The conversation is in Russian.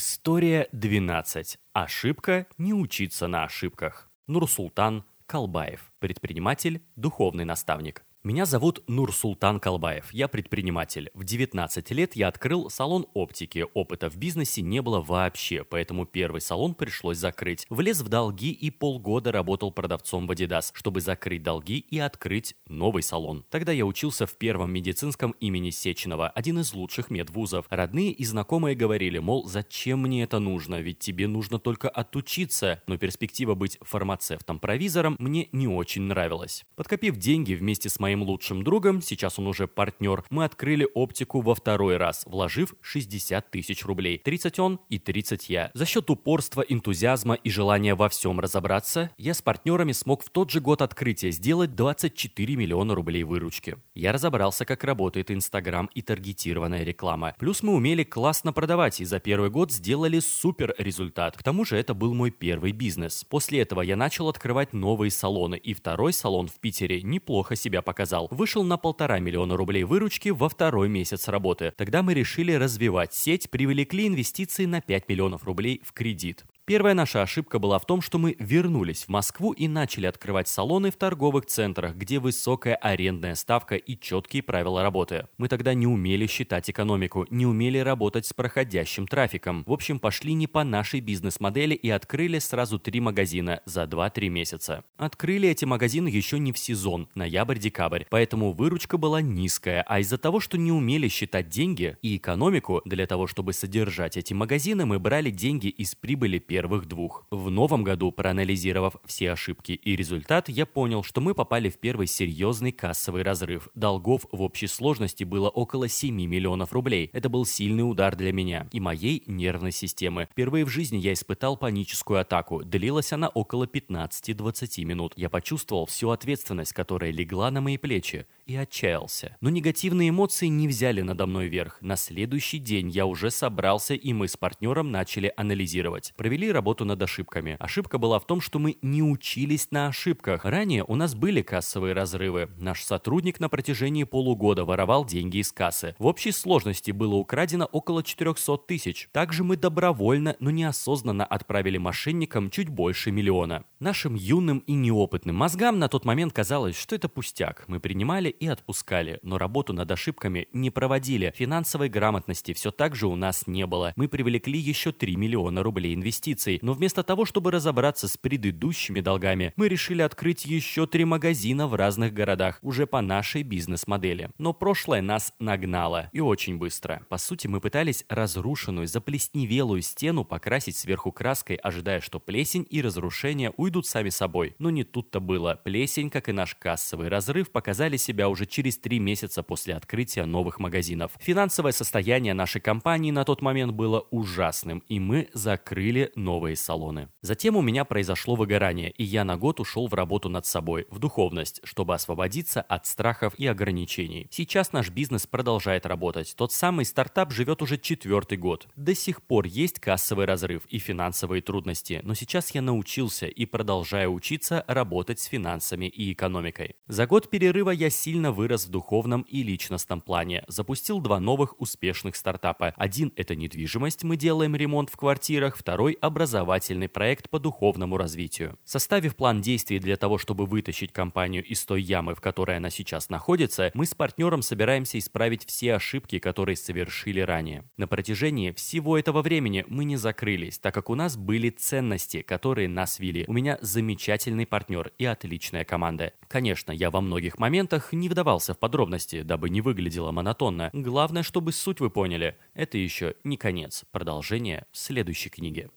История 12. Ошибка не учиться на ошибках. Нурсултан Калбаев. Предприниматель, духовный наставник. Меня зовут Нур-Султан Калбаев, я предприниматель. В 19 лет я открыл салон оптики, опыта в бизнесе не было вообще, поэтому первый салон пришлось закрыть. Влез в долги и полгода работал продавцом в Adidas, чтобы закрыть долги и открыть новый салон. Тогда я учился в первом медицинском имени Сеченова, один из лучших медвузов. Родные и знакомые говорили, мол, зачем мне это нужно, ведь тебе нужно только отучиться, но перспектива быть фармацевтом-провизором мне не очень нравилась. Подкопив деньги вместе с моим моим лучшим другом, сейчас он уже партнер, мы открыли оптику во второй раз, вложив 60 тысяч рублей. 30 он и 30 я. За счет упорства, энтузиазма и желания во всем разобраться, я с партнерами смог в тот же год открытия сделать 24 миллиона рублей выручки. Я разобрался, как работает Инстаграм и таргетированная реклама. Плюс мы умели классно продавать и за первый год сделали супер результат. К тому же это был мой первый бизнес. После этого я начал открывать новые салоны, и второй салон в Питере неплохо себя показал показал, вышел на полтора миллиона рублей выручки во второй месяц работы. Тогда мы решили развивать сеть, привлекли инвестиции на 5 миллионов рублей в кредит. Первая наша ошибка была в том, что мы вернулись в Москву и начали открывать салоны в торговых центрах, где высокая арендная ставка и четкие правила работы. Мы тогда не умели считать экономику, не умели работать с проходящим трафиком. В общем, пошли не по нашей бизнес-модели и открыли сразу три магазина за 2-3 месяца. Открыли эти магазины еще не в сезон, ноябрь-декабрь, поэтому выручка была низкая, а из-за того, что не умели считать деньги и экономику, для того, чтобы содержать эти магазины, мы брали деньги из прибыли первого первых двух. В новом году, проанализировав все ошибки и результат, я понял, что мы попали в первый серьезный кассовый разрыв. Долгов в общей сложности было около 7 миллионов рублей. Это был сильный удар для меня и моей нервной системы. Впервые в жизни я испытал паническую атаку. Длилась она около 15-20 минут. Я почувствовал всю ответственность, которая легла на мои плечи и отчаялся. Но негативные эмоции не взяли надо мной верх. На следующий день я уже собрался, и мы с партнером начали анализировать. Провели работу над ошибками. Ошибка была в том, что мы не учились на ошибках. Ранее у нас были кассовые разрывы. Наш сотрудник на протяжении полугода воровал деньги из кассы. В общей сложности было украдено около 400 тысяч. Также мы добровольно, но неосознанно отправили мошенникам чуть больше миллиона. Нашим юным и неопытным мозгам на тот момент казалось, что это пустяк. Мы принимали и отпускали, но работу над ошибками не проводили. Финансовой грамотности все так же у нас не было. Мы привлекли еще 3 миллиона рублей инвестиций, но вместо того, чтобы разобраться с предыдущими долгами, мы решили открыть еще три магазина в разных городах, уже по нашей бизнес-модели. Но прошлое нас нагнало, и очень быстро. По сути, мы пытались разрушенную, заплесневелую стену покрасить сверху краской, ожидая, что плесень и разрушение уйдут сами собой. Но не тут-то было. Плесень, как и наш кассовый разрыв, показали себя уже через три месяца после открытия новых магазинов. Финансовое состояние нашей компании на тот момент было ужасным, и мы закрыли новые салоны. Затем у меня произошло выгорание, и я на год ушел в работу над собой, в духовность, чтобы освободиться от страхов и ограничений. Сейчас наш бизнес продолжает работать. Тот самый стартап живет уже четвертый год. До сих пор есть кассовый разрыв и финансовые трудности, но сейчас я научился и продолжаю учиться работать с финансами и экономикой. За год перерыва я сильно вырос в духовном и личностном плане. Запустил два новых успешных стартапа. Один – это недвижимость, мы делаем ремонт в квартирах. Второй – образовательный проект по духовному развитию. Составив план действий для того, чтобы вытащить компанию из той ямы, в которой она сейчас находится, мы с партнером собираемся исправить все ошибки, которые совершили ранее. На протяжении всего этого времени мы не закрылись, так как у нас были ценности, которые нас вели. У меня замечательный партнер и отличная команда. Конечно, я во многих моментах не вдавался в подробности, дабы не выглядело монотонно. Главное, чтобы суть вы поняли. Это еще не конец. Продолжение в следующей книге.